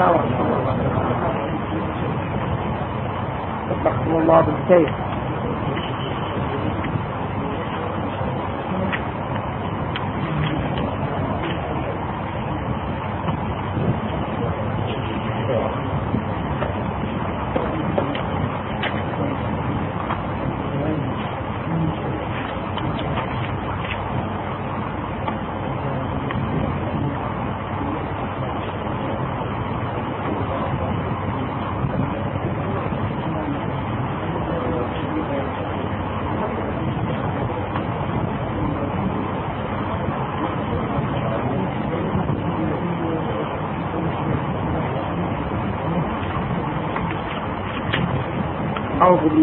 عليكم. السلام وفقكم الله بالخير.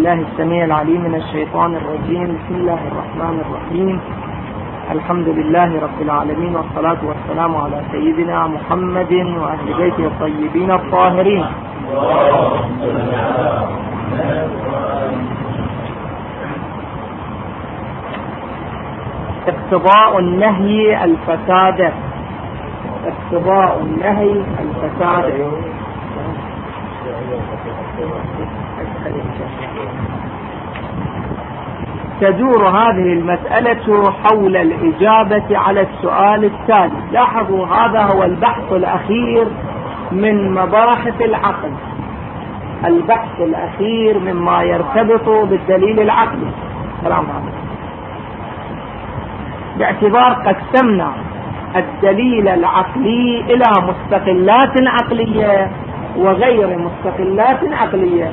بالله السميع العليم من الشيطان الرجيم. بسم الله الرحمن الرحيم. الحمد لله رب العالمين والصلاة والسلام على سيدنا محمد وأهل بيته الطيبين الطاهرين. اقتضاء النهي الفساد. اقتضاء النهي الفساد. تدور هذه المسألة حول الإجابة على السؤال التالي لاحظوا هذا هو البحث الأخير من مباحث العقل. البحث الأخير مما يرتبط بالدليل العقلي. عليكم باعتبار قسمنا الدليل العقلي إلى مستقلات عقلية وغير مستقلات عقلية.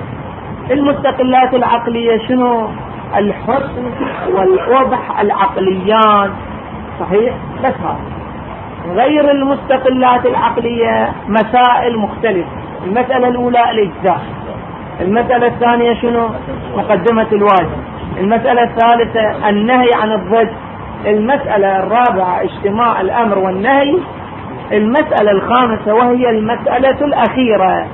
المستقلات العقلية شنو؟ الحسن والوضح العقليان. صحيح؟ بس هذا. غير المستقلات العقلية مسائل مختلفة. المسألة الأولى الإجزاء. المسألة الثانية شنو؟ مقدمة الواجب. المسألة الثالثة النهي عن الضد المسألة الرابعة اجتماع الأمر والنهي. المسألة الخامسة وهي المسألة الأخيرة.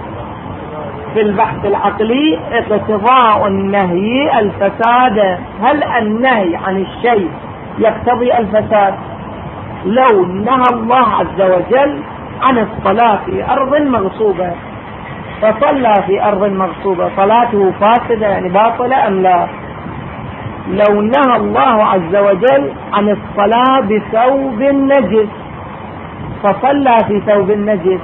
في البحث العقلي اقتضاء النهي الفساد. هل النهي عن الشيء يقتضي الفساد؟ لو نهى الله عز وجل عن الصلاة في أرض مغصوبة فصلى في أرض مغصوبة صلاته فاسدة يعني باطلة أم لا؟ لو نهى الله عز وجل عن الصلاة بثوب نجس فصلى في ثوب النجس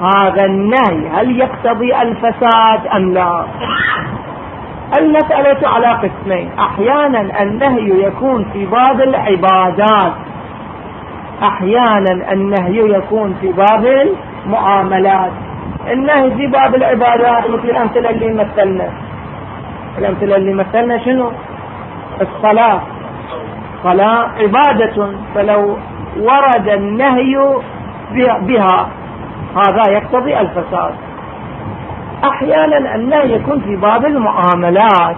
هذا النهي هل يقتضي الفساد أم لا؟ المسألة على قسمين. أحيانا النهي يكون في باب العبادات. أحيانا النهي يكون في باب المعاملات. النهي في باب العبادات مثل الأمثلة اللي مثلنا. الأمثلة اللي مثلنا شنو؟ الصلاة. صلاة عبادة فلو ورد النهي بها هذا يقتضي الفساد. أحيانا النهي يكون في باب المعاملات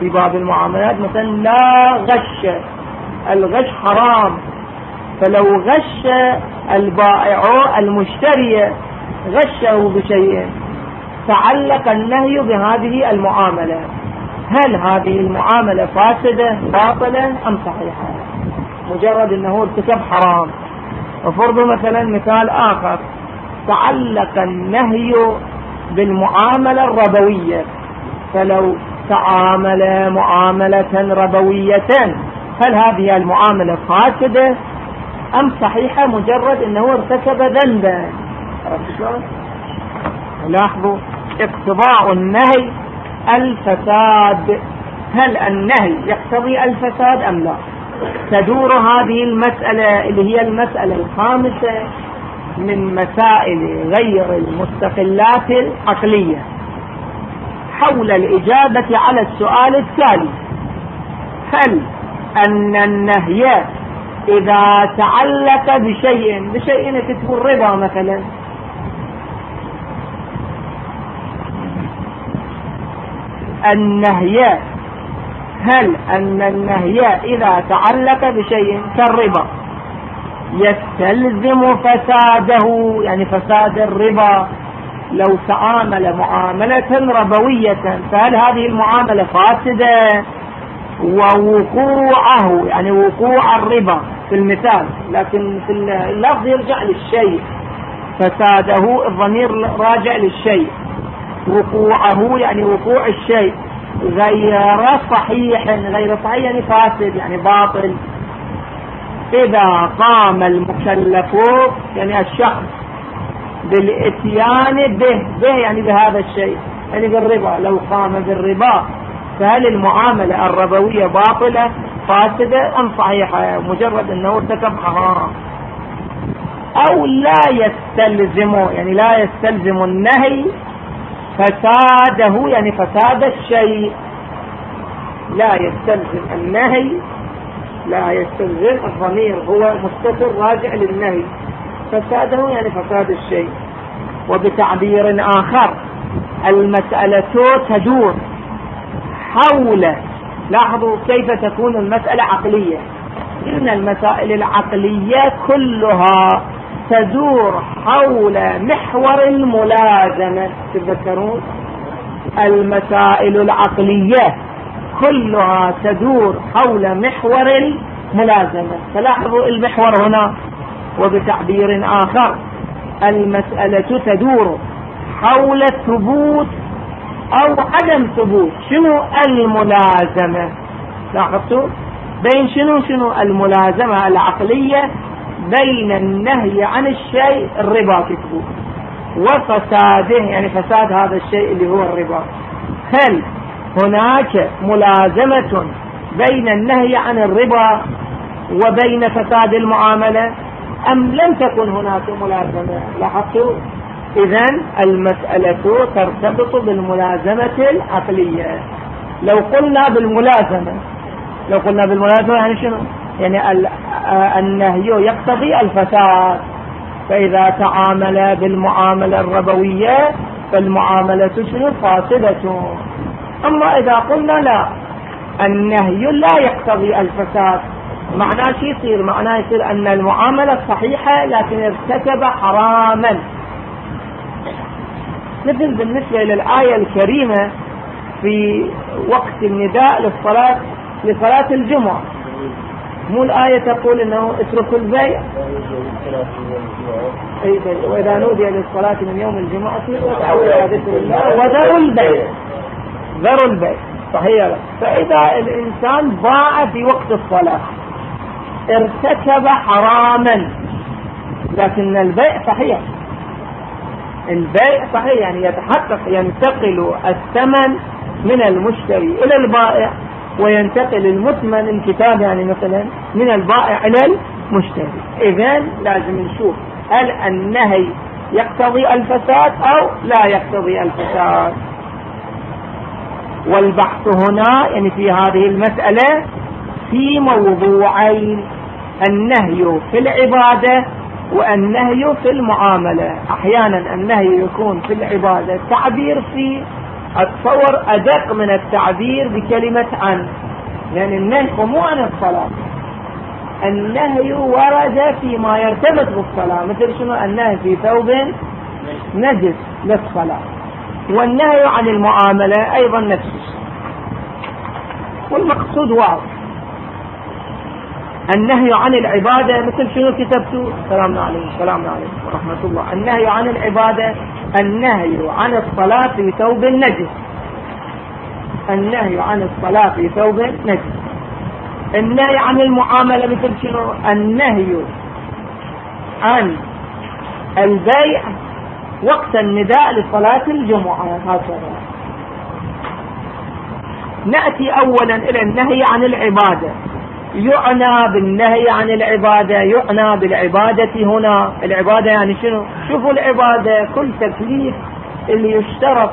في باب المعاملات مثلا لا غش الغش حرام. فلو غش البائع المشتري غشه بشيء تعلق النهي بهذه المعاملة. هل هذه المعاملة فاسدة باطلة أم صحيحة؟ مجرد أنه ارتكب حرام. وفرض مثلا مثال آخر. تعلق النهي بالمعاملة الربوية. فلو تعامل معاملة ربوية هل هذه المعاملة فاسدة؟ أم صحيحة مجرد أنه ارتكب ذنبا؟ لاحظوا اقتضاء النهي الفساد. هل النهي يقتضي الفساد أم لا؟ تدور هذه المسألة اللي هي المسألة الخامسة. من مسائل غير المستقلات العقلية حول الإجابة على السؤال التالي. هل أن النهي إذا تعلق بشيء بشيء كتب الربا مثلا؟ النهي هل أن النهي إذا تعلق بشيء كالربا يستلزم فساده يعني فساد الربا. لو تعامل معاملة ربوية فهل هذه المعاملة فاسدة؟ ووقوعه يعني وقوع الربا. في المثال لكن في اللفظ يرجع للشيء. فساده الضمير راجع للشيء. وقوعه يعني وقوع الشيء. غير صحيح غير صحيح يعني فاسد يعني باطل. إذا قام المكلف يعني الشخص بالإتيان به به يعني بهذا الشيء يعني بالربا لو قام بالربا فهل المعاملة الربوية باطلة فاسدة أم صحيحة؟ مجرد أنه ارتكب حرام. أو لا يستلزم يعني لا يستلزم النهي فساده يعني فساد الشيء. لا يستلزم النهي لا يستلزم الضمير هو مستتر راجع للنهي. فساده يعني فساد الشيء. وبتعبير آخر المسألة تدور حول لاحظوا كيف تكون المسألة عقلية. إن المسائل العقلية كلها تدور حول محور الملازمة. تتذكرون؟ المسائل العقلية. كلها تدور حول محور الملازمة. فلاحظوا المحور هنا وبتعبير آخر. المسألة تدور حول ثبوت أو عدم ثبوت. شنو الملازمة؟ لاحظتوا؟ بين شنو شنو الملازمة العقلية؟ بين النهي عن الشيء الربا تثبت وفساده يعني فساد هذا الشيء اللي هو الربا. هل هناك ملازمة بين النهي عن الربا وبين فساد المعاملة أم لم تكن هناك ملازمة؟ لاحظتوا؟ إذا المسألة ترتبط بالملازمة العقلية. لو قلنا بالملازمة لو قلنا بالملازمة يعني شنو؟ يعني النهي يقتضي الفساد. فإذا تعامل بالمعاملة الربوية فالمعاملة شنو؟ فاسدة. أما إذا قلنا لا النهي لا يقتضي الفساد. معناه شو يصير؟ معناه يصير أن المعاملة صحيحة لكن ارتكب حراما. مثل بالنسبة للآية الكريمة في وقت النداء للصلاة لصلاة الجمعة. مو الآية تقول إنه اتركوا البيع؟ وإذا نودي للصلاة من يوم الجمعة وذروا البيع. ذروا البيع صحيح فإذا الإنسان باع في وقت الصلاة ارتكب حراما. لكن البيع صحيح. البيع صحيح يعني يتحقق ينتقل الثمن من المشتري إلى البائع وينتقل المثمن الكتاب يعني مثلا من البائع إلى المشتري. اذا لازم نشوف هل النهي يقتضي الفساد أو لا يقتضي الفساد؟ والبحث هنا يعني في هذه المسألة في موضوعين النهي في العبادة والنهي في المعاملة. أحيانا النهي يكون في العبادة تعبير في اتصور أدق من التعبير بكلمة عن لأن النهي مو عن الصلاة. النهي ورد فيما يرتبط بالصلاة مثل شنو؟ النهي في ثوب نجس للصلاة. والنهي عن المعاملة أيضا نفس والمقصود واضح. النهي عن العبادة مثل شنو كتبتوا؟ سلام عليكم سلام عليكم ورحمة الله. النهي عن العبادة النهي عن الصلاة في ثوب النجس. النهي عن الصلاة في ثوب نجس النهي عن المعاملة مثل شنو؟ النهي عن البيع وقت النداء لصلاة الجمعة. هكذا. نأتي أولا إلى النهي عن العبادة. يعنى بالنهي عن العبادة يعنى بالعبادة هنا. العبادة يعني شنو؟ شوفوا العبادة كل تكليف اللي يشترط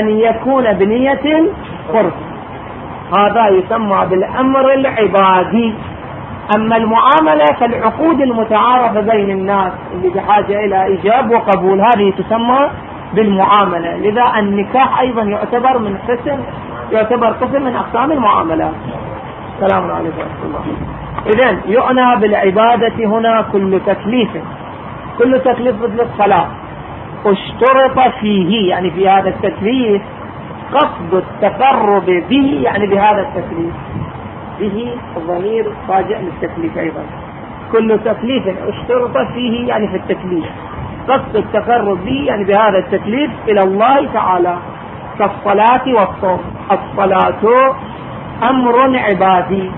أن يكون بنية قرب هذا يسمى بالأمر العبادي. أما المعاملة فالعقود المتعارفة بين الناس اللي بحاجة إلى إيجاب وقبول هذه تسمى بالمعاملة. لذا النكاح أيضا يعتبر من قسم يعتبر قسم من أقسام المعاملات السلام عليكم ورحمة الله. إذا يعنى بالعبادة هنا كل تكليف. كل تكليف مثل الصلاة. اشترط فيه يعني في هذا التكليف قصد التقرب به يعني بهذا التكليف. به الضمير راجع للتكليف أيضا. كل تكليف اشترط فيه يعني في التكليف. قصد التقرب به يعني بهذا التكليف إلى الله تعالى. كالصلاة والصوم. الصلاة أمر عبادي.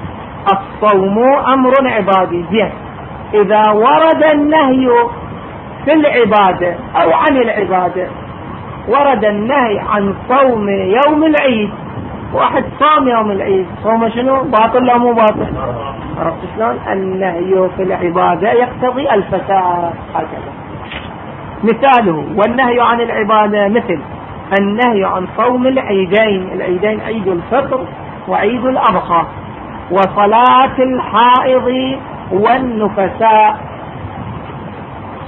الصوم أمر عبادي. زين. إذا ورد النهي في العبادة أو عن العبادة ورد النهي عن صوم يوم العيد. واحد صام يوم العيد. صوم شنو؟ باطل لا مو باطل؟ عرفت شلون؟ النهي في العبادة يقتضي الفساد. هكذا. مثاله. والنهي عن العبادة مثل. النهي عن صوم العيدين العيدين عيد الفطر وعيد الأضحى وصلاة الحائض والنفساء.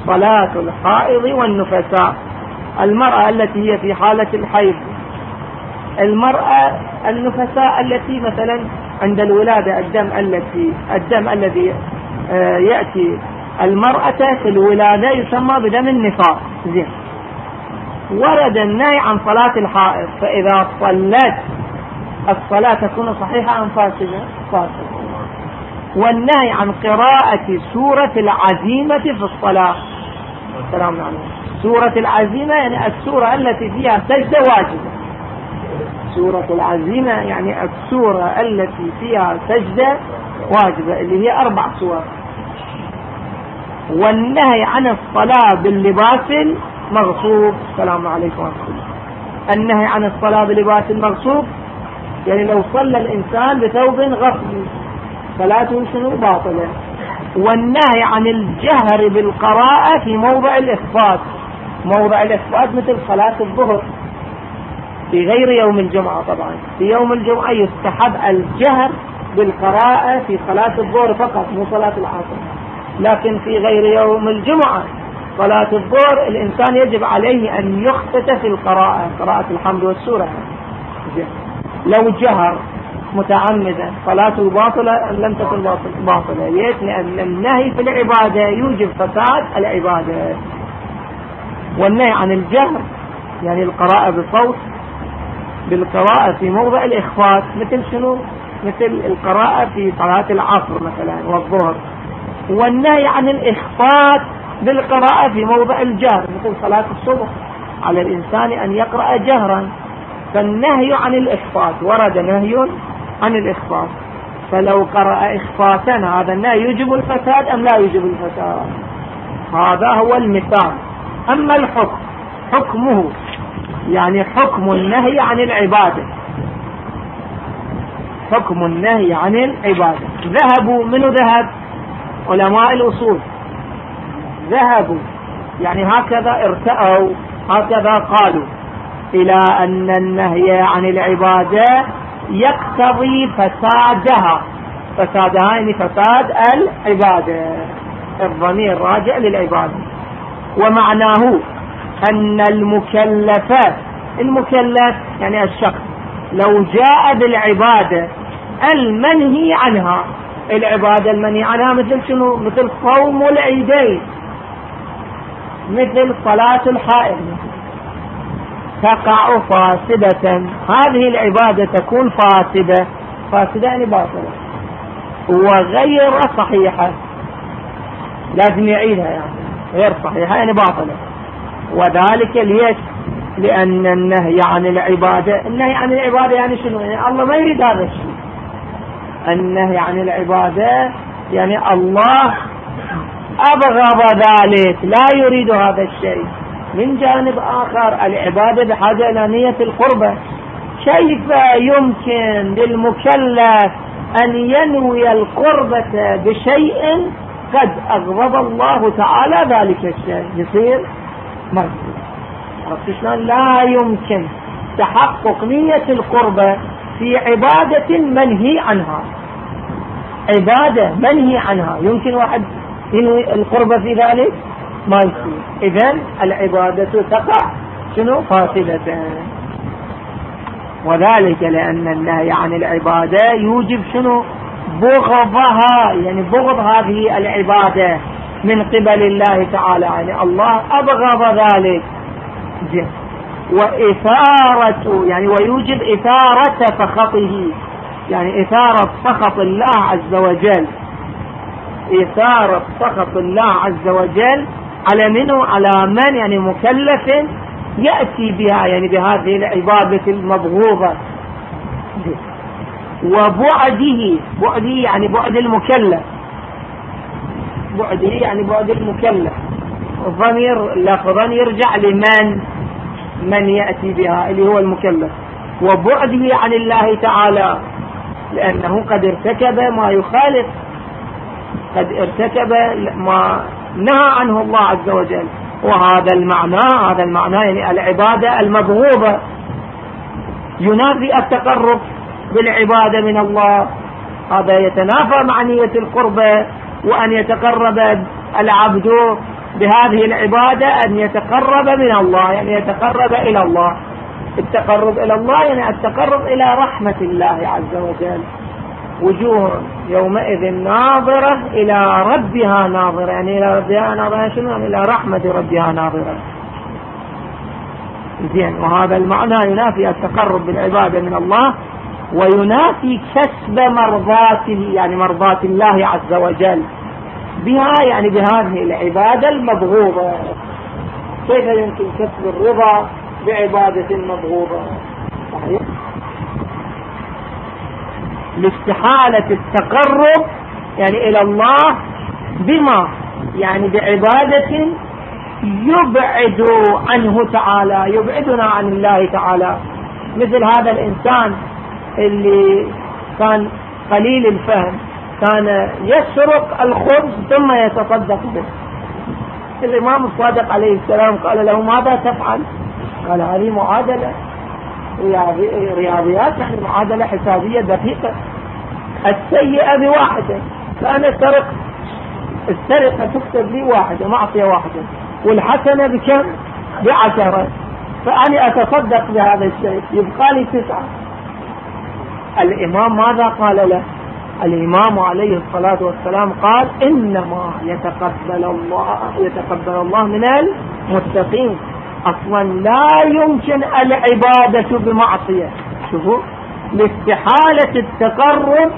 صلاة الحائض والنفساء. المرأة التي هي في حالة الحيض. المرأة النفساء التي مثلا عند الولادة الدم التي الدم الذي آه، يأتي. المرأة في الولادة يسمى بدم النفاق. زين. ورد النهي عن صلاة الحائض فإذا صلت الصلاة تكون صحيحة أم فاسدة؟ فاسدة. والنهي عن قراءة سورة العزيمة في الصلاة. السلام عليكم. سورة العزيمة يعني السورة التي فيها سجدة واجبة. سورة العزيمة يعني السورة التي فيها سجدة واجبة اللي هي أربع سور. والنهي عن الصلاة باللباس المغصوب السلام عليكم ورحمة الله. النهي عن الصلاة بلباس المغصوب يعني لو صلى الإنسان بثوب غصب صلاته شنو باطلة والنهي عن الجهر بالقراءة في موضع الإخفاض موضع الإخفاض مثل صلاة الظهر. في غير يوم الجمعة طبعا. في يوم الجمعة يستحب الجهر بالقراءة في صلاة الظهر فقط مو صلاة العصر. لكن في غير يوم الجمعة صلاة الظهر الإنسان يجب عليه أن يخفت في القراءة قراءة الحمد والسورة. لو جهر متعمدا صلاته باطلة لم تكن باطلة؟ ليش؟ لأن النهي في العبادة يوجب فساد العبادة. والنهي عن الجهر يعني القراءة بصوت بالقراءة في موضع الإخفاء مثل شنو؟ مثل القراءة في صلاة العصر مثلا والظهر. والنهي عن الإخفاء بالقراءة في موضع الجهر. مثل صلاة الصبح على الإنسان أن يقرأ جهرا. فالنهي عن الإخفاء ورد نهي عن الإخفاء فلو قرأ إخفاء هذا النهي يجب الفساد أم لا يجب الفساد؟ هذا هو المثال. أما الحكم حكمه يعني حكم النهي عن العبادة. حكم النهي عن العبادة. ذهبوا منو ذهب؟ علماء الأصول. ذهبوا. يعني هكذا ارتأوا هكذا قالوا. إلى أن النهي عن العبادة يقتضي فسادها. فسادها يعني فساد العبادة. الضمير راجع للعبادة. ومعناه أن المكلف المكلف يعني الشخص لو جاء بالعبادة المنهي عنها. العبادة المنهي عنها مثل شنو؟ مثل صوم العيدين. مثل صلاة الحائض. تقع فاسدة. هذه العبادة تكون فاسدة. فاسدة يعني باطلة. وغير صحيحة. لازم يعيدها يعني. غير صحيحة يعني باطلة. وذلك ليش؟ لأن النهي عن العبادة. النهي عن العبادة يعني شنو؟ يعني الله ما يريد هذا الشيء. النهي عن العبادة يعني الله أبغض ذلك لا يريد هذا الشيء. من جانب آخر العبادة بحاجة إلى نية القربة كيف يمكن للمكلف أن ينوي القربة بشيء قد أغضب الله تعالى ذلك الشيء. يصير مرفوض عرفت شلون؟ لا يمكن. تحقق نية القربة في عبادة منهي عنها. عبادة منهي عنها. يمكن واحد القربة في ذلك ما يصير اذا العبادة تقع. شنو؟ فاسدة وذلك لأن النهي عن العبادة يوجب شنو؟ بغضها. يعني بغض هذه العبادة من قبل الله تعالى. يعني الله أبغض ذلك. وإثارة يعني ويوجب إثارة سخطه. يعني إثارة سخط الله عز وجل. إثارة سخط الله عز وجل على منه على من يعني مكلف يأتي بها يعني بهذه العبادة المبغوضة. وبعده بعده يعني بعد المكلف. بعده يعني بعد المكلف. الضمير لفظا يرجع لمن؟ من يأتي بها اللي هو المكلف. وبعده عن الله تعالى لأنه قد ارتكب ما يخالف قد ارتكب ما نهى عنه الله عز وجل. وهذا المعنى هذا المعنى يعني العبادة المبغوضة ينافي التقرب بالعبادة من الله. هذا يتنافى مع نية القربة وأن يتقرب العبد بهذه العبادة أن يتقرب من الله يعني يتقرب إلى الله. التقرب إلى الله يعني التقرب إلى رحمة الله عز وجل. وجوه يومئذ ناظرة إلى ربها ناظرة. يعني إلى ربها ناظرة شنو؟ يعني إلى رحمة ربها ناظرة. زين. وهذا المعنى ينافي التقرب بالعبادة من الله وينافي كسب مرضاته يعني مرضات الله عز وجل. بها يعني بهذه العبادة المبغوضة. كيف يمكن كسب الرضا بعبادة مبغوضة صحيح لاستحالة التقرب يعني إلى الله بما؟ يعني بعبادة يبعد عنه تعالى يبعدنا عن الله تعالى. مثل هذا الإنسان اللي كان قليل الفهم كان يسرق الخبز ثم يتصدق به. الإمام الصادق عليه السلام قال له ماذا تفعل؟ قال هذه معادلة. رياضيات يعني معادلة حسابية دقيقة. السيئة بواحدة. فأنا سرقت. السرقة تكتب لي واحدة معصية واحدة. والحسنة بكم؟ بعشرة. فأنا أتصدق بهذا الشيء. يبقى لي تسعة. الإمام ماذا قال له؟ الإمام عليه الصلاة والسلام قال إنما يتقبل الله يتقبل الله من المتقين. أصلا لا يمكن العبادة بمعصية. شوفوا لاستحالة التقرب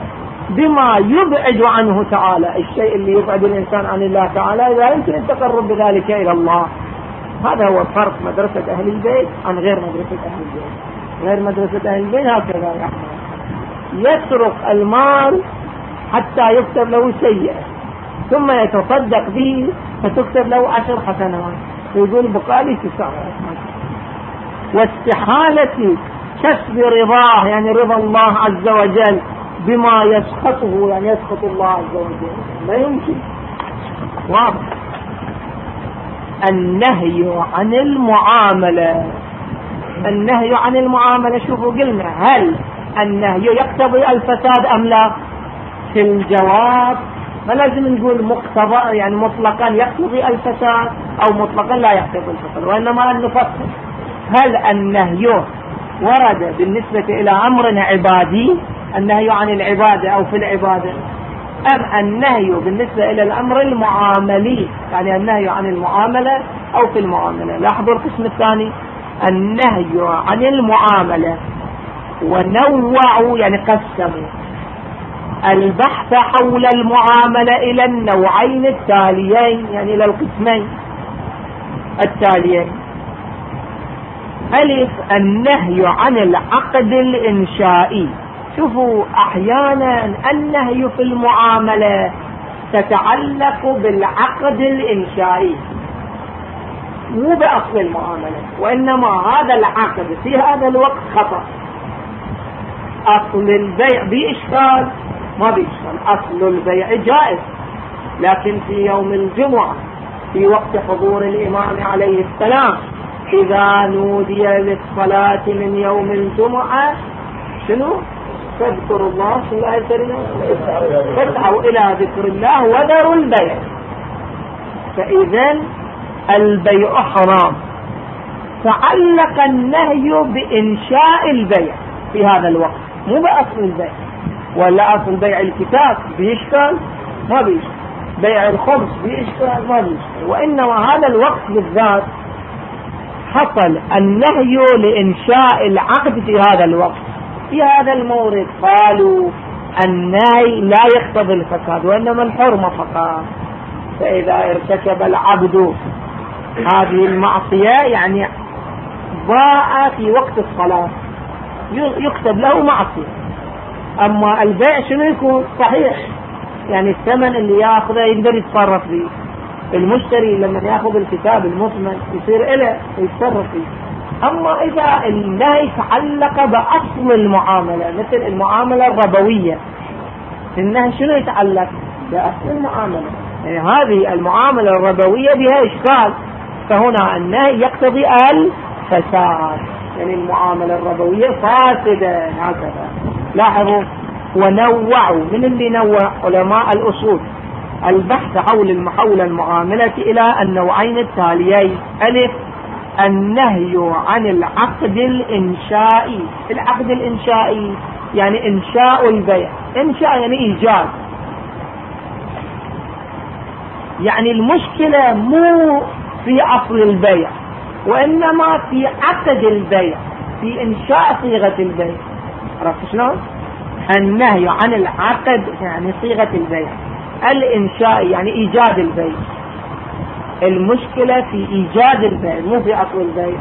بما يبعد عنه تعالى. الشيء اللي يبعد الإنسان عن الله تعالى لا يمكن التقرب بذلك إلى الله. هذا هو فرق مدرسة أهل البيت عن غير مدرسة أهل البيت. غير مدرسة أهل البيت هكذا يحمل يسرق المال حتى يكتب له سيئة ثم يتصدق به فتكتب له عشر حسنات ويقول بقالي تسعة واستحالة كسب رضاه يعني رضا الله عز وجل بما يسخطه يعني يسخط الله عز وجل. لا يمكن. واضح. النهي عن المعاملة. النهي عن المعاملة شوفوا قلنا هل النهي يقتضي الفساد أم لا؟ في الجواب ما لازم نقول مقتضى يعني مطلقا يقتضي الفساد أو مطلقا لا يقتضي الفساد وإنما أن نفصل هل النهي ورد بالنسبة إلى أمر عبادي؟ النهي عن العبادة أو في العبادة؟ أم النهي بالنسبة إلى الأمر المعاملي؟ يعني النهي عن المعاملة أو في المعاملة؟ لاحظوا القسم الثاني. النهي عن المعاملة. ونوعوا يعني قسموا. البحث حول المعاملة إلى النوعين التاليين يعني إلى القسمين التاليين. ألف النهي عن العقد الإنشائي. شوفوا أحيانا النهي في المعاملة تتعلق بالعقد الإنشائي مو بأصل المعاملة وإنما هذا العقد في هذا الوقت خطأ. أصل البيع بإشكال. ما بإشكال أصل البيع جائز لكن في يوم الجمعة في وقت حضور الإمام عليه السلام إذا نودي للصلاة من يوم الجمعة شنو؟ فاذكروا الله في الله الكريمة فاسعوا إلى ذكر الله وذروا البيع. فإذا البيع حرام. تعلق النهي بإنشاء البيع في هذا الوقت مو بأصل البيع. ولا أصل بيع الكتاب بيشكال ما بيشكال بيع الخبز بإشكال ما بيشكال وإنما هذا الوقت بالذات حصل النهي لإنشاء العقد في هذا الوقت. في هذا المورد قالوا النهي لا يقتضي الفساد وإنما الحرمة فقط. فإذا ارتكب العبد هذه المعصية يعني ضاع في وقت الصلاة. يكتب له معصية. أما البيع شنو يكون؟ صحيح. يعني الثمن اللي ياخذه يقدر يتصرف فيه. المشتري لما ياخذ الكتاب المثمن يصير له ويتصرف فيه. أما إذا النهي تعلق بأصل المعاملة مثل المعاملة الربوية النهي شنو يتعلق؟ بأصل المعاملة. يعني هذه المعاملة الربوية بها إشكال. فهنا النهي يقتضي الفساد. يعني المعاملة الربوية فاسدة هكذا. لاحظوا ونوعوا من اللي نوع علماء الأصول. البحث حول حول المعاملة إلى النوعين التاليين. ألف النهي عن العقد الإنشائي. العقد الإنشائي يعني إنشاء البيع. إنشاء يعني إيجاد. يعني المشكلة مو في أصل البيع وإنما في عقد البيع في إنشاء صيغة البيع. عرفت شلون؟ النهي عن العقد يعني صيغة البيع. الإنشاء يعني إيجاد البيع. المشكلة في إيجاد البيع مو في أصل البيع.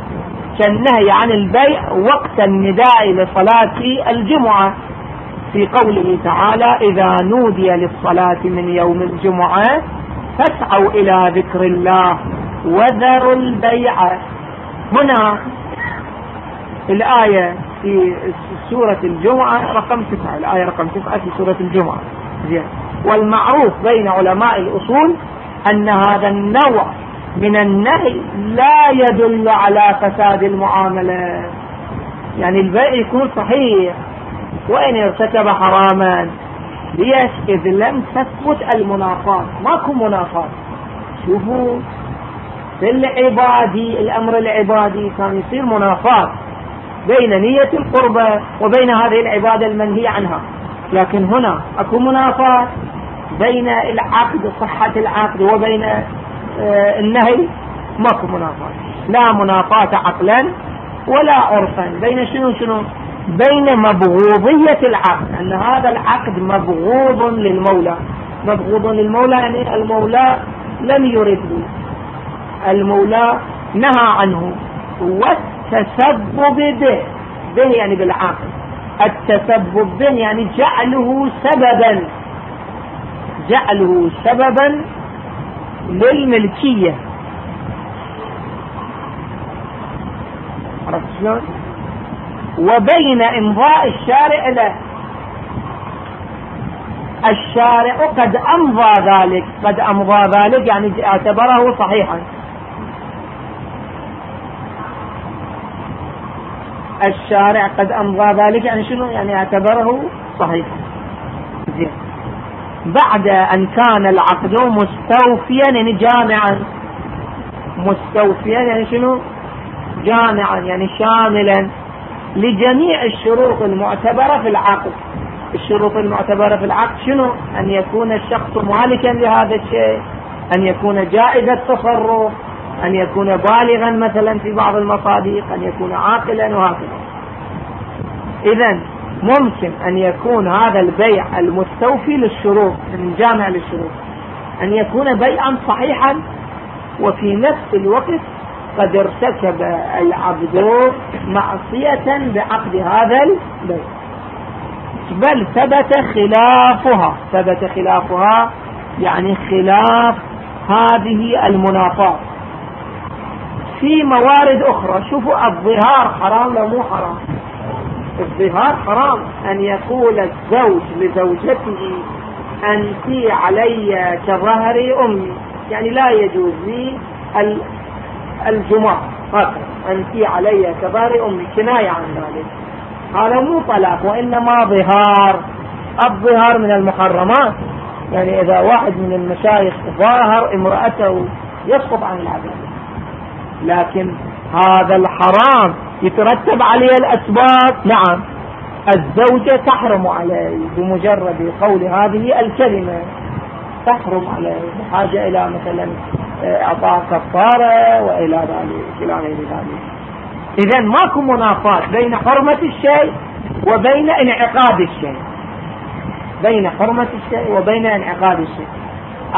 كالنهي عن البيع وقت النداء لصلاة الجمعة. في قوله تعالى إذا نودي للصلاة من يوم الجمعة فاسعوا إلى ذكر الله وذروا البيع. هنا الآية في سورة الجمعة رقم تسعة. الآية رقم تسعة في سورة الجمعة. زين. والمعروف بين علماء الأصول أن هذا النوع من النهي لا يدل على فساد المعاملة. يعني البيع يكون صحيح. وإن ارتكب حراما. ليش؟ إذ لم تثبت المنافاة ماكو منافاة شوفوا. في العبادي الأمر العبادي كان يصير منافاة بين نية القربة وبين هذه العبادة المنهي عنها. لكن هنا أكو منافاة بين العقد صحة العقد وبين آه، النهي. ماكو منافاة. لا منافاة عقلا ولا عرفا. بين شنو شنو؟ بين مبغوضية العقد أن هذا العقد مبغوض للمولى. مبغوض للمولى يعني المولى لم يرده. المولى نهى عنه. التسبب به. به يعني بالعقل. التسبب به يعني جعله سببا. جعله سببا للملكية. عرفت شلون؟ وبين إمضاء الشارع له. الشارع قد أمضى ذلك. قد أمضى ذلك يعني اعتبره صحيحا. الشارع قد أمضى ذلك يعني شنو؟ يعني اعتبره صحيح. زين. بعد أن كان العقد مستوفيا يعني جامعا. مستوفيا يعني شنو؟ جامعا يعني شاملا لجميع الشروط المعتبرة في العقد. الشروط المعتبرة في العقد شنو؟ أن يكون الشخص مالكا لهذا الشيء أن يكون جائز التصرف أن يكون بالغا مثلا في بعض المصادق أن يكون عاقلا وهكذا. إذا ممكن أن يكون هذا البيع المستوفي للشروط الجامع للشروط أن يكون بيعا صحيحا وفي نفس الوقت قد ارتكب العبد معصية بعقد هذا البيع. بل ثبت خلافها ثبت خلافها يعني خلاف هذه المنافاة. في موارد أخرى. شوفوا الظهار حرام لو مو حرام؟ الظهار حرام. أن يقول الزوج لزوجته أنت علي كظهر أمي. يعني لا يجوز لي الجماع هكذا. أنت علي كظهر أمي. كناية عن ذلك. هذا مو طلاق وإنما ظهار. الظهار من المحرمات. يعني إذا واحد من المشايخ ظاهر امرأته يسقط عن العبادة. لكن هذا الحرام يترتب عليه الأسباب. نعم. الزوجة تحرم عليه بمجرد قول هذه الكلمة. تحرم عليه بحاجة إلى مثلا آه، إعطاء كفارة وإلى ذلك إلى غير ذلك. إذا ماكو منافاة بين حرمة الشيء وبين انعقاد الشيء. بين حرمة الشيء وبين انعقاد الشيء.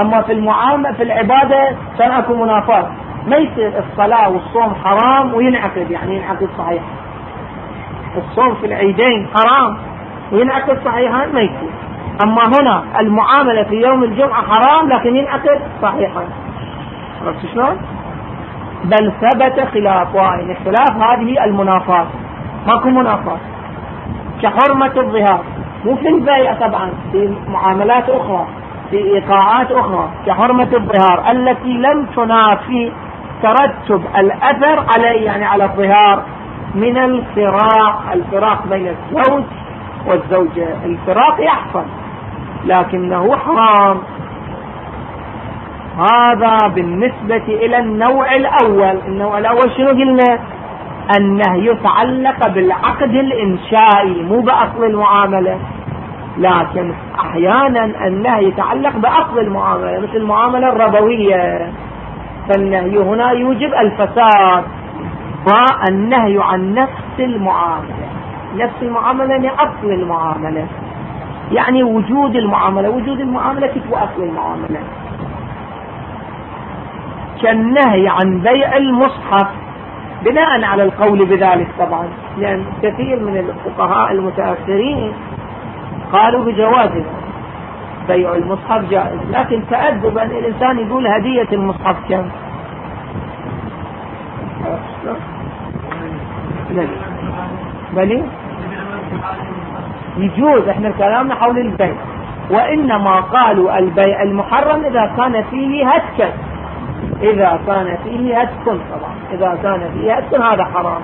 أما في المعاملة في العبادة كان أكو ما يصير الصلاة والصوم حرام وينعقد يعني ينعقد صحيح. الصوم في العيدين حرام وينعقد صحيحا ما يصير. أما هنا المعاملة في يوم الجمعة حرام لكن ينعقد صحيحا عرفت شلون؟ بل ثبت خلافين الخلاف هذه المنافاة. ماكو منافاة. كحرمة الظهار. مو في البيع طبعا في معاملات أخرى في إيقاعات أخرى. كحرمة الظهار التي لم تنافي ترتب الأثر عليه يعني على الظهار من الفراق الفراق بين الزوج والزوجة الفراق يحصل لكنه حرام. هذا بالنسبة إلى النوع الأول. النوع الأول شنو قلنا؟ النهي يتعلق بالعقد الإنشائي مو بأصل المعاملة. لكن أحيانا النهي يتعلق بأصل المعاملة مثل المعاملة الربوية. فالنهي هنا يوجب الفساد والنهي عن نفس المعاملة. نفس المعاملة يعني أصل المعاملة. يعني وجود المعاملة. وجود المعاملة كتب أصل المعاملة. كالنهي عن بيع المصحف. بناء على القول بذلك طبعا. لأن كثير من الفقهاء المتأخرين قالوا بجوازه. بيع المصحف جائز. لكن تأدبا الإنسان يقول هدية المصحف كم؟ بلي؟ يجوز. إحنا كلامنا حول البيع. وإنما قالوا البيع المحرم إذا كان فيه هتك. إذا كان فيه هتك طبعا. إذا كان فيه هتك هذا حرام.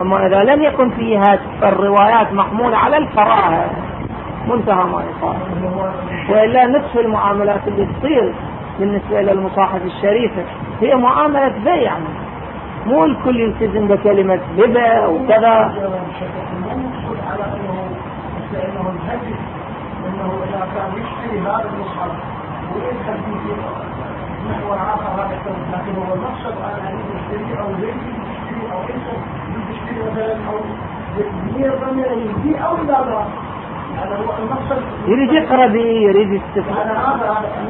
أما إذا لم يكن فيه هتك فالروايات محمولة على الكراهة منتهى ما يقال. وإلا نصف المعاملات اللي تصير بالنسبة إلى المصاحف الشريفة هي معاملة بيع. مو الكل يلتزم بكلمة هبة وكذا. انه اذا كان يشتري هذا المصحف ويدخل فيه محور اخر هذا لكن هو المقصد أنا اريد اشتري أو زيتي يشتري أو إنت تشتري مثلا أو يريد أو لا. يريد يقرأ به يريد يستفيد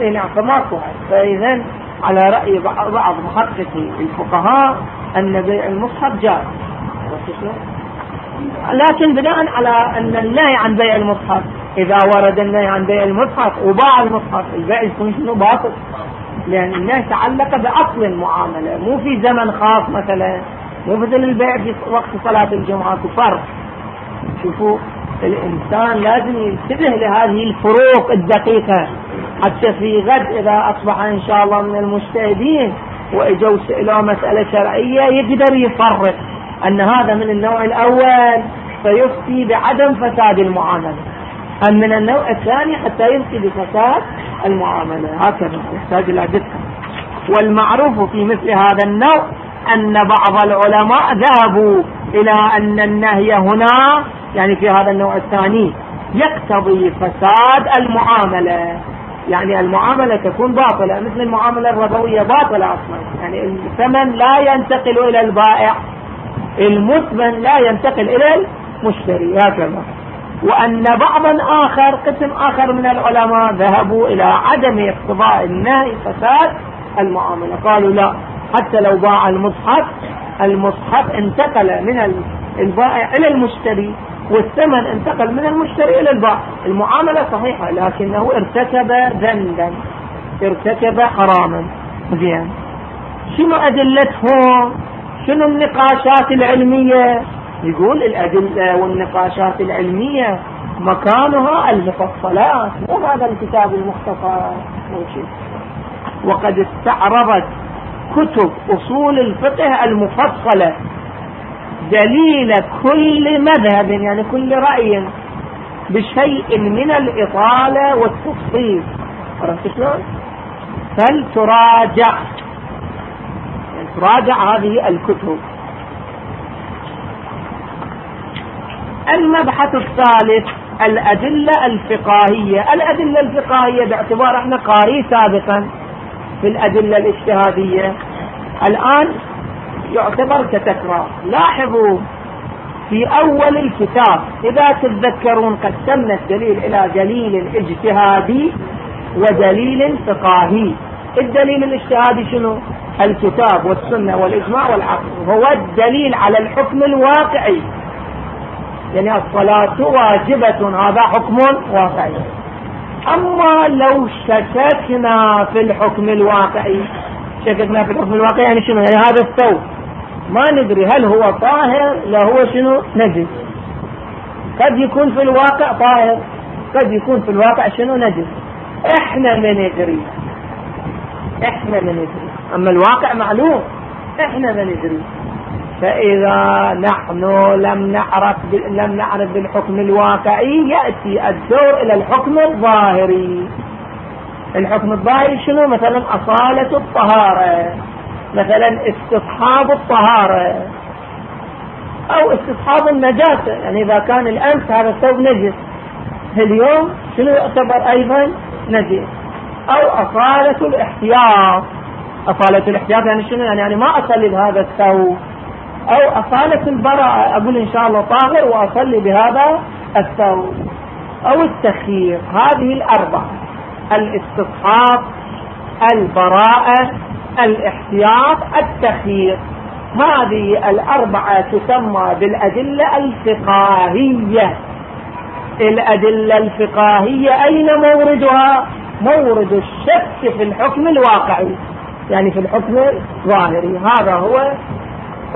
اي نعم فماكو. فإذا على رأي بعض محققي الفقهاء أن بيع المصحف جائز. لكن بناء على أن النهي عن بيع المصحف إذا ورد النهي عن بيع المصحف وباع المصحف البيع يكون شنو؟ باطل. لأن النهي تعلق بأصل المعاملة. مو في زمن خاص مثلا. مو مثل البيع في وقت صلاة الجمعة فرق. شوفوا الإنسان لازم ينتبه لهذه الفروق الدقيقة حتى في غد إذا أصبح إن شاء الله من المجتهدين وإجوا سئلوا مسألة شرعية يقدر يفرق أن هذا من النوع الأول فيفتي بعدم فساد المعاملة أم من النوع الثاني حتى يفتي بفساد المعاملة. هكذا يحتاج إلى دقة والمعروف في مثل هذا النوع أن بعض العلماء ذهبوا إلى أن النهي هنا يعني في هذا النوع الثاني يقتضي فساد المعاملة. يعني المعاملة تكون باطلة مثل المعاملة الربوية باطلة أصلا. يعني الثمن لا ينتقل إلى البائع المثمن لا ينتقل إلى المشتري هكذا. وأن بعضا آخر قسم آخر من العلماء ذهبوا إلى عدم اقتضاء النهي فساد المعاملة. قالوا لا حتى لو باع المصحف المصحف انتقل من البائع إلى المشتري والثمن انتقل من المشتري إلى البائع. المعاملة صحيحة لكنه ارتكب ذنبا ارتكب حراما. زين. شنو أدلتهم شنو النقاشات العلمية؟ يقول الأدلة والنقاشات العلمية مكانها المفصلات مو هذا الكتاب المختصر. وقد استعرضت كتب أصول الفقه المفصلة. دليل كل مذهب يعني كل رأي بشيء من الإطالة والتفصيل. عرفت شلون؟ فلتراجع. يعني تراجع هذه الكتب. المبحث الثالث الأدلة الفقهية. الأدلة الفقهية باعتبار إحنا قاري سابقا في الأدلة الاجتهادية الآن يعتبر كتكرار. لاحظوا في أول الكتاب إذا تتذكرون قسمنا الدليل إلى دليل اجتهادي ودليل فقاهي. الدليل الاجتهادي شنو؟ الكتاب والسنة والإجماع والعقل. هو الدليل على الحكم الواقعي. يعني الصلاة واجبة هذا حكم واقعي. أما لو شككنا في الحكم الواقعي شككنا في الحكم الواقعي يعني شنو؟ يعني هذا الثوب. ما ندري هل هو طاهر لا هو شنو؟ نجس. قد يكون في الواقع طاهر قد يكون في الواقع شنو؟ نجس. إحنا ما ندري. إحنا ما ندري. أما الواقع معلوم. إحنا ما ندري. فإذا نحن لم نعرف لم نعرف بالحكم الواقعي يأتي الدور إلى الحكم الظاهري. الحكم الظاهري شنو؟ مثلا أصالة الطهارة مثلا استصحاب الطهارة أو استصحاب النجاسة. يعني إذا كان الأمس هذا الثوب نجس اليوم شنو يعتبر أيضا؟ نجس. أو أصالة الإحتياط. أصالة الإحتياط يعني شنو؟ يعني, يعني ما أصلي بهذا الثوب. أو أصالة البراءة أقول إن شاء الله طاهر وأصلي بهذا الثوب. أو التخيير هذه الأربعة الاستصحاب البراءة الاحتياط التخيير. هذه الأربعة تسمى بالأدلة الفقاهية. الأدلة الفقاهية أين موردها؟ مورد الشك في الحكم الواقعي يعني في الحكم الظاهري. هذا هو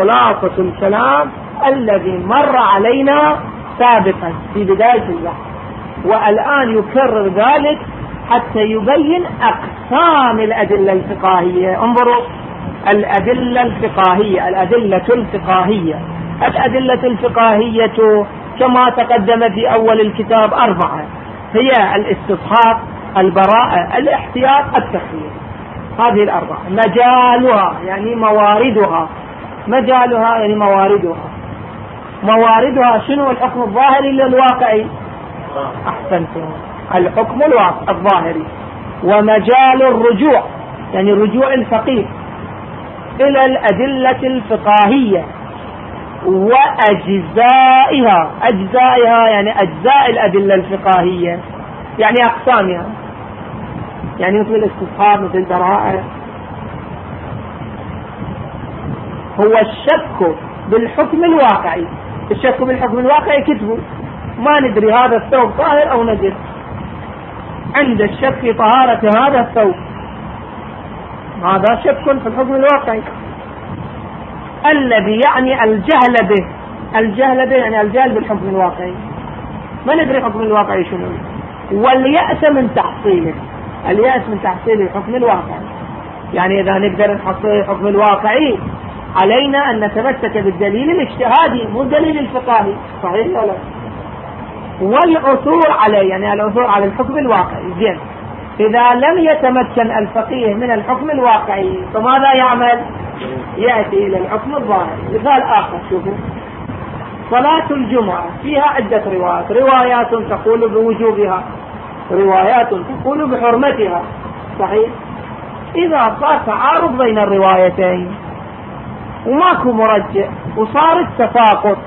خلاصة الكلام الذي مر علينا سابقا في بداية البحث والآن يكرر ذلك حتى يبين أقسام الأدلة الفقاهية انظروا الأدلة الفقاهية الأدلة الفقاهية الأدلة الفقاهية كما تقدم في أول الكتاب أربعة. هي الاستصحاب البراءة الاحتياط التخيير هذه الأربعة. مجالها يعني مواردها. مجالها يعني مواردها. مواردها شنو الحكم الظاهري للواقعي أحسنتم. الحكم الظاهري. ومجال الرجوع يعني رجوع الفقيه إلى الأدلة الفقاهية وأجزائها. أجزائها يعني أجزاء الأدلة الفقاهية يعني أقسامها. يعني مثل الاستصحاب مثل البراءة. هو الشك بالحكم الواقعي. الشك بالحكم الواقعي كتبه. ما ندري هذا الثوب طاهر أو نجس. عند الشك في طهارة هذا الثوب. هذا شك في الحكم الواقعي. الذي يعني الجهل به. الجهل به يعني الجهل بالحكم الواقعي. ما ندري الحكم الواقعي شنو. واليأس من تحصيله. اليأس من تحصيل الحكم الواقعي. يعني إذا نقدر نحصل الحكم الواقعي علينا أن نتمسك بالدليل الاجتهادي مو الدليل الفقهي. صحيح ولا لا؟ والعثور عليه يعني العثور على الحكم الواقعي. زين. إذا لم يتمكن الفقيه من الحكم الواقعي فماذا يعمل؟ يأتي إلى الحكم الظاهري مثال آخر شوفوا. صلاة الجمعة فيها عدة روايات. روايات تقول بوجوبها روايات تقول بحرمتها. صحيح؟ إذا صار تعارض بين الروايتين وماكو مرجع وصار التساقط.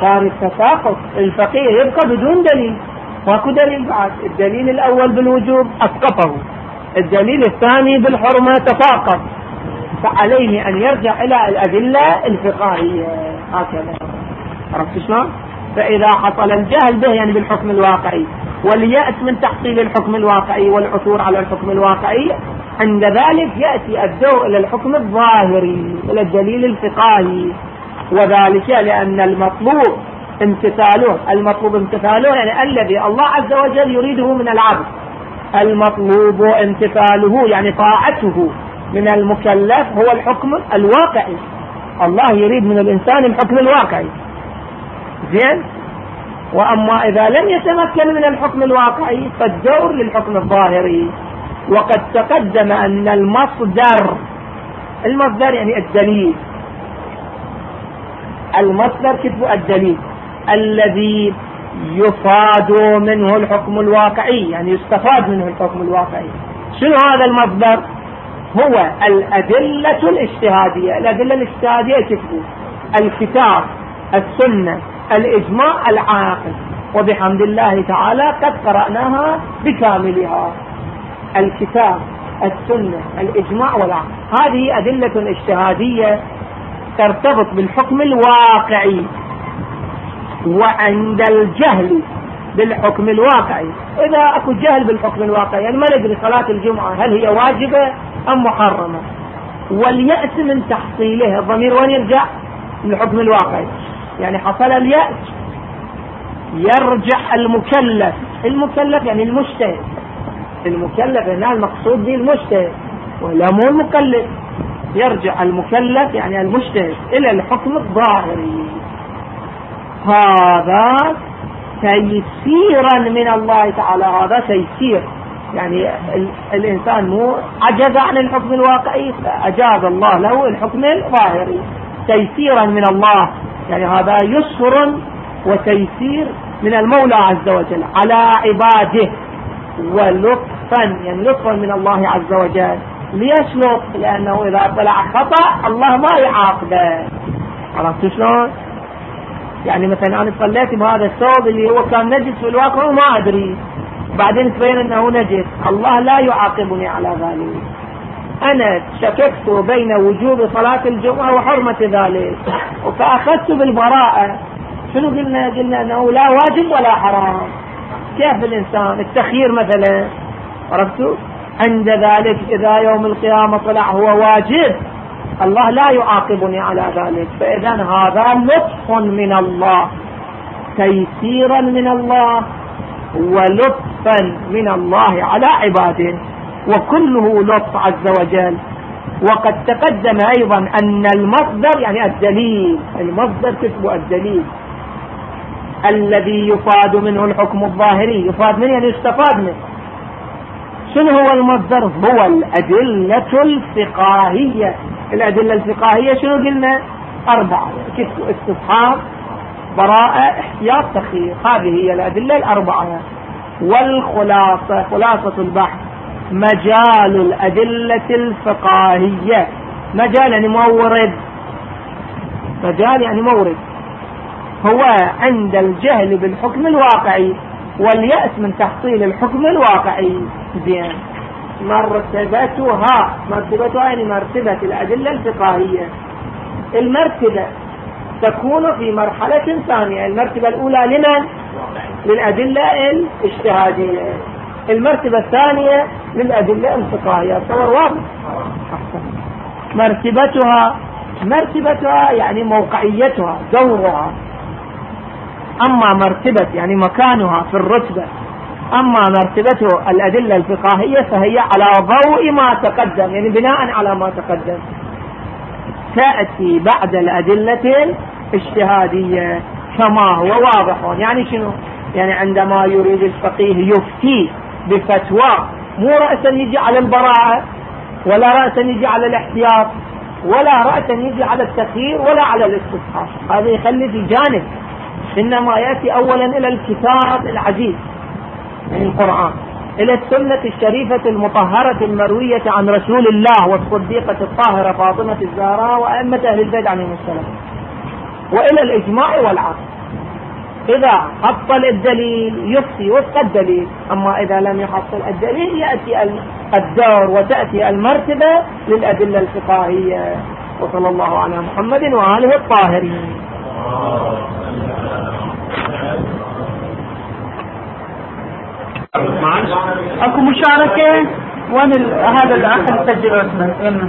صار التساقط. الفقيه يبقى بدون دليل. ماكو دليل بعد. الدليل الأول بالوجوب أسقطه. الدليل الثاني بالحرمة تساقط. فعليه أن يرجع إلى الأدلة الفقهية. هكذا. عرفت شلون؟ فإذا حصل الجهل به يعني بالحكم الواقعي واليأس من تحصيل الحكم الواقعي والعثور على الحكم الواقعي عند ذلك يأتي الدور إلى الحكم الظاهري إلى الدليل الفقهي. وذلك لأن المطلوب امتثاله المطلوب امتثاله يعني الذي الله عز وجل يريده من العبد. المطلوب امتثاله يعني طاعته من المكلف هو الحكم الواقعي. الله يريد من الإنسان الحكم الواقعي. زين. وأما إذا لم يتمكن من الحكم الواقعي فالدور للحكم الظاهري. وقد تقدم أن المصدر المصدر يعني الدليل. المصدر كتب الدليل. الذي يفاد منه الحكم الواقعي يعني يستفاد منه الحكم الواقعي. شنو هذا المصدر؟ هو الأدلة الاجتهادية. الأدلة الاجتهادية كتبوا الكتاب السنة الإجماع العاقل. وبحمد الله تعالى قد قرأناها بكاملها. الكتاب السنة الإجماع والعقل. هذه أدلة اجتهادية ترتبط بالحكم الواقعي. وعند الجهل بالحكم الواقعي. إذا أكو جهل بالحكم الواقعي يعني ما ندري صلاة الجمعة هل هي واجبة أم محرمة. واليأس من تحصيلها الضمير وين يرجع؟ للحكم الواقعي. يعني حصل اليأس. يرجع المكلف. المكلف يعني المجتهد. المكلف هنا المقصود به المجتهد. ولا مو المكلف. يرجع المكلف يعني المجتهد. إلى الحكم الظاهري. هذا تيسيرا من الله تعالى. هذا تيسير. يعني الإنسان مو عجز عن الحكم الواقعي. فأجاز الله له الحكم الظاهري. تيسيرا من الله. يعني هذا يسر وتيسير من المولى عز وجل على عباده ولطفا يعني لطفا من الله عز وجل. ليش لطف لأنه إذا طلع خطأ الله ما يعاقبه. عرفت شلون؟ يعني مثلا أنا صليت بهذا الثوب اللي هو كان نجس في الواقع وما أدري. بعدين تبين أنه نجس. الله لا يعاقبني على ذلك. أنا شككت بين وجوب صلاة الجمعة وحرمة ذلك. فأخذت بالبراءة. شنو قلنا؟ قلنا أنه لا واجب ولا حرام. كيف الإنسان؟ التخيير مثلا. عرفتوا عند ذلك إذا يوم القيامة طلع هو واجب الله لا يعاقبني على ذلك. فاذا هذا لطف من الله. تيسيرا من الله ولطفا من الله على عباده. وكله لطف عز وجل. وقد تقدم أيضا أن المصدر يعني الدليل المصدر كتب الدليل. الذي يفاد منه الحكم الظاهري. يفاد منه يعني يستفاد منه. شنو هو المصدر؟ هو الأدلة الفقاهية. الأدلة الفقاهية شنو قلنا؟ أربعة. استصحاب؟ براءة احتياط تخيير هذه هي الأدلة الأربعة. والخلاصة خلاصة البحث. مجال الأدلة الفقاهية. مجال يعني مورد. مجال يعني مورد. هو عند الجهل بالحكم الواقعي واليأس من تحصيل الحكم الواقعي. زين. مرتبتها مرتبتها يعني مرتبة الأدلة الفقهية المرتبة تكون في مرحلة ثانية. المرتبة الأولى لمن؟ للأدلة الاجتهادية. المرتبة الثانية للأدلة الفقهية. تصور واضح؟ مرتبتها مرتبتها يعني موقعيتها دورها. أما مرتبة يعني مكانها في الرتبة أما مرتبته الأدلة الفقهية فهي على ضوء ما تقدم يعني بناء على ما تقدم. تأتي بعد الأدلة الاجتهادية كما هو واضح. يعني شنو؟ يعني عندما يريد الفقيه يفتي بفتوى. مو رأسا يجي على البراءة ولا رأسا يجي على الاحتياط ولا رأسا يجي على التخيير ولا على الاستصحاب هذا يخلي في جانب إنما يأتي أولا إلى الكتاب العزيز من القرآن إلى السنة الشريفة المطهرة المروية عن رسول الله والصديقة الطاهرة فاطمة الزهراء وأئمة أهل البيت عليهم السلام وإلى الإجماع والعقل. إذا حصل الدليل يفتي وفق الدليل. أما إذا لم يحصل الدليل يأتي الدور وتأتي المرتبة للأدلة الفقهية. وصلى الله على محمد وآله الطاهرين. أكو مشاركة؟ وين هذا الآخر سجل اسمه؟